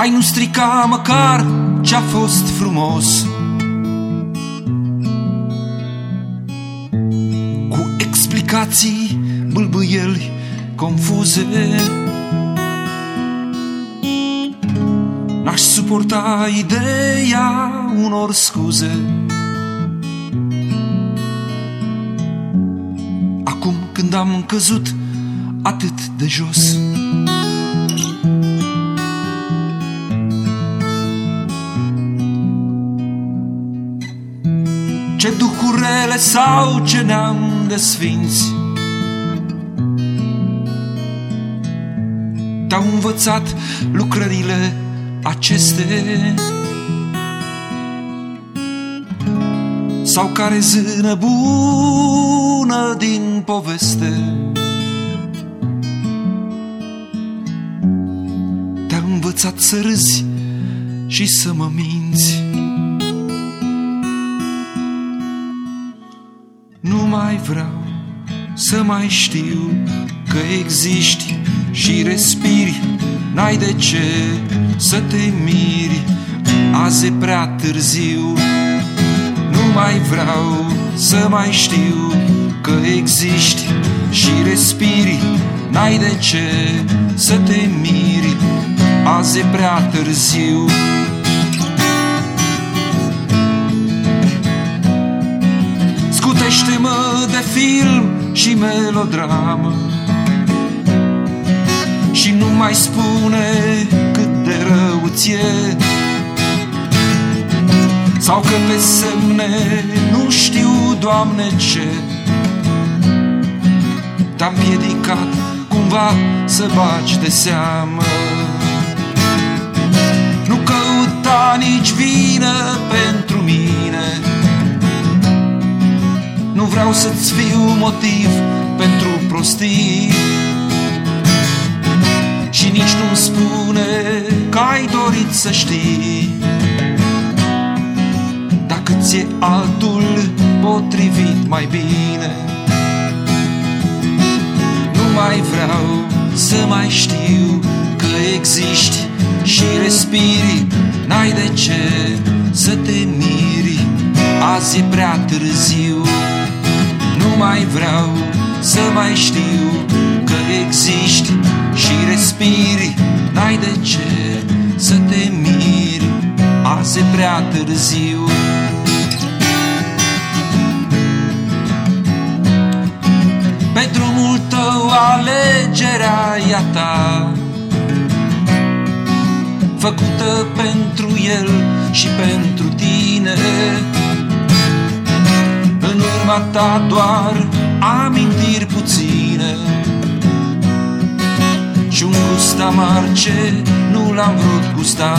Hai nu strica măcar ce-a fost frumos. Cu explicații bâlbâieli confuze. N-aș suporta ideea unor scuze. Acum când am căzut atât de jos Ce duhurele sau ce neam de sfinți. Te-au învățat lucrările aceste. Sau care zână bună din poveste. Te-a învățat să râzi și să mă minți mai vreau să mai știu că existi și respiri. N-ai de ce să te miri Azi e prea târziu. Nu mai vreau să mai știu Că existi și respiri. N-ai de ce să te miri Azi e prea târziu Scutește-mă de film și melodramă. Și nu mai spune cât de rău ție Sau că pe semne nu știu, Doamne, ce. Te-am piedicat cumva să bagi de seamă vreau să-ți fiu motiv pentru prostii. Și nici nu-mi spune că ai dorit să știi. Dacă ți-e altul potrivit mai bine Nu mai vreau să mai știu că existi și respiri. N-ai de ce să te miri, azi e prea târziu. Nu mai vreau să mai știu că existi și respiri. N-ai de ce să te miri Azi e prea târziu. Pe drumul tău alegerea e a ta Făcută pentru el și pentru tine În urma ta doar amintiri puține. Și un gust amar ce nu l-am vrut gusta.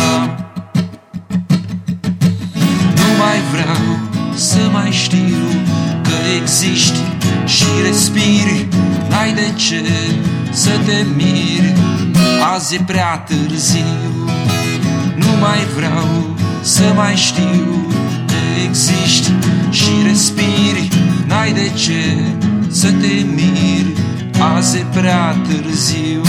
Nu mai vreau să mai știu că existi și respiri. N-ai de ce să te miri, azi e prea târziu. Nu mai vreau să mai știu că existi și respiri N-ai de ce să te miri, azi e prea târziu